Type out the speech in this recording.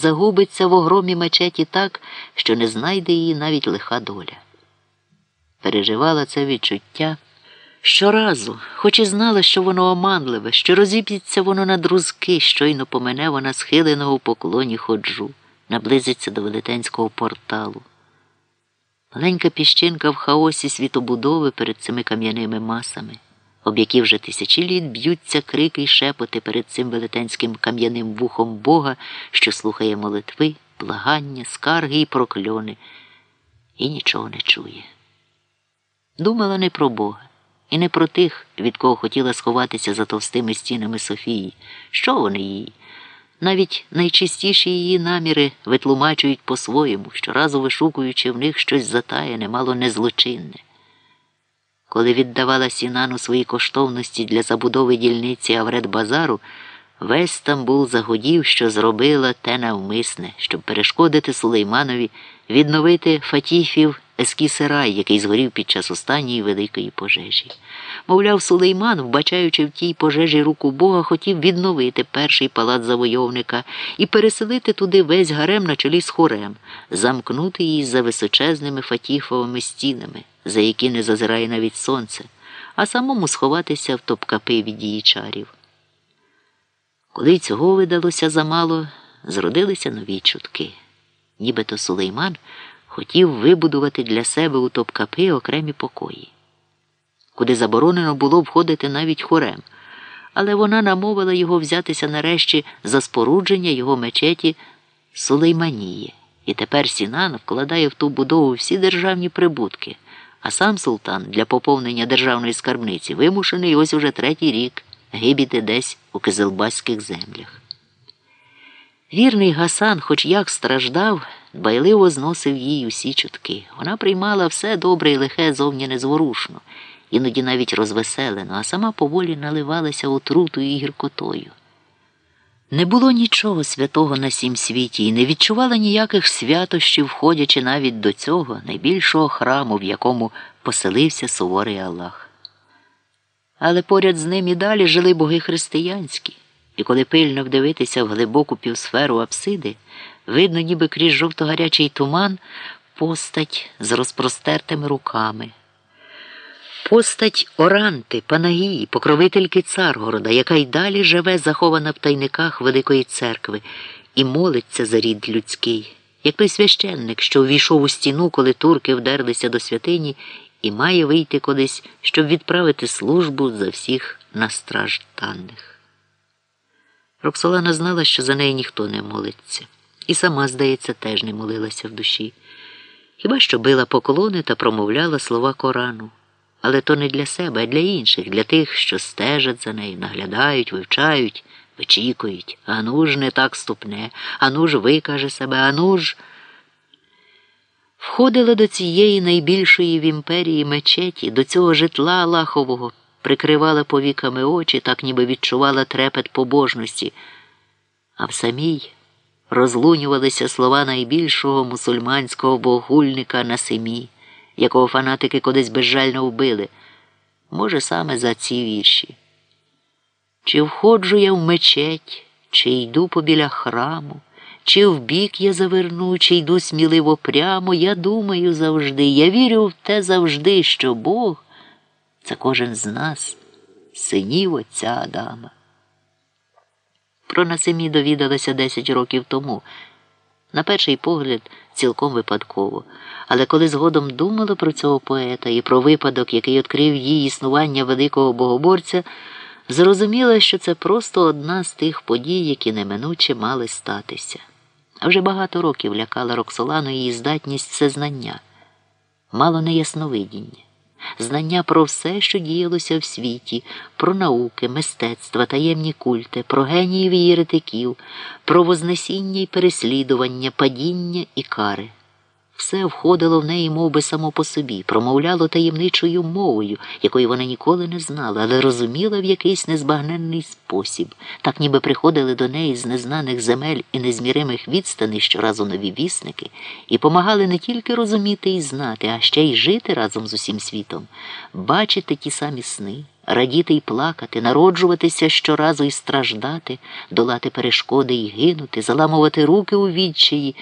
загубиться в огромі мечеті так, що не знайде її навіть лиха доля. Переживала це відчуття щоразу, хоч і знала, що воно оманливе, що розіб'ється воно на друзки, щойно помене вона схиленого у поклоні ходжу, наблизиться до велетенського порталу. Маленька піщинка в хаосі світобудови перед цими кам'яними масами, об які вже тисячі літ б'ються крики й шепоти перед цим велетенським кам'яним вухом Бога, що слухає молитви, благання, скарги і прокльони, і нічого не чує. Думала не про Бога і не про тих, від кого хотіла сховатися за товстими стінами Софії. Що вони їй? Навіть найчистіші її наміри витлумачують по-своєму, щоразу вишукуючи в них щось затаєне, мало незлочинне. Коли віддавала Сінану свої коштовності для забудови дільниці Авред Базару, весь Стамбул загодів, що зробила те навмисне, щоб перешкодити Сулейманові відновити Фатіфів ескісерай, який згорів під час останньої великої пожежі. Мовляв, Сулейман, вбачаючи в тій пожежі руку Бога, хотів відновити перший палац завойовника і переселити туди весь гарем на чолі з хорем, замкнути її за височезними фатіфовими стінами, за які не зазирає навіть сонце, а самому сховатися в топкапи від її чарів. Коли цього видалося замало, зродилися нові чутки. Нібито Сулейман хотів вибудувати для себе у топкапи окремі покої, куди заборонено було входити навіть хорем, але вона намовила його взятися нарешті за спорудження його мечеті Сулейманії. І тепер Сінан вкладає в ту будову всі державні прибутки, а сам султан для поповнення державної скарбниці вимушений ось уже третій рік гибіти десь у кизилбаських землях. Вірний Гасан, хоч як страждав, дбайливо зносив їй усі чутки. Вона приймала все добре і лихе зовні незворушно, іноді навіть розвеселено, а сама поволі наливалася отрутою і гіркотою. Не було нічого святого на сім світі і не відчувала ніяких святощів, входячи навіть до цього найбільшого храму, в якому поселився суворий Аллах. Але поряд з ним і далі жили боги християнські, і коли пильно вдивитися в глибоку півсферу апсиди, видно, ніби крізь жовто-гарячий туман, постать з розпростертими руками. Постать Оранти, Панагії, покровительки Царгорода, яка й далі живе, захована в тайниках Великої церкви, і молиться за рід людський, як той священник, що увійшов у стіну, коли турки вдерлися до святині, і має вийти кудись, щоб відправити службу за всіх настражданих. Роксолана знала, що за неї ніхто не молиться, і сама, здається, теж не молилася в душі. Хіба що била поклони та промовляла слова Корану. Але то не для себе, а для інших, для тих, що стежать за нею, наглядають, вивчають, вичікують. Ану ж не так ступне, ану ж викаже себе, ану ж. Входила до цієї найбільшої в імперії мечеті, до цього житла Аллахового, прикривала повіками очі, так ніби відчувала трепет побожності, а в самій розлунювалися слова найбільшого мусульманського богульника на семі якого фанатики кудись безжально вбили, може, саме за ці вірші. Чи входжу я в мечеть, чи йду побіля храму, чи вбік я заверну, чи йду сміливо прямо, я думаю завжди, я вірю в те завжди, що Бог це кожен з нас, синів отця Адама. Про Насимі довідалася десять років тому. На перший погляд, цілком випадково. Але коли згодом думала про цього поета і про випадок, який відкрив їй існування великого богоборця, зрозуміла, що це просто одна з тих подій, які неминуче мали статися. Вже багато років лякала Роксолану її здатність всезнання, мало неясновидіння знання про все, що діялося в світі, про науки, мистецтва, таємні культи, про геніїв і єретиків, про вознесіння і переслідування, падіння і кари. Все входило в неї мов би, само по собі, промовляло таємничою мовою, якої вона ніколи не знала, але розуміла в якийсь незбагненний спосіб, так ніби приходили до неї з незнаних земель і незміримих відстаней щоразу нові вісники, і помагали не тільки розуміти і знати, а ще й жити разом з усім світом, бачити ті самі сни. Радіти й плакати, народжуватися щоразу і страждати, долати перешкоди й гинути, заламувати руки у відчаї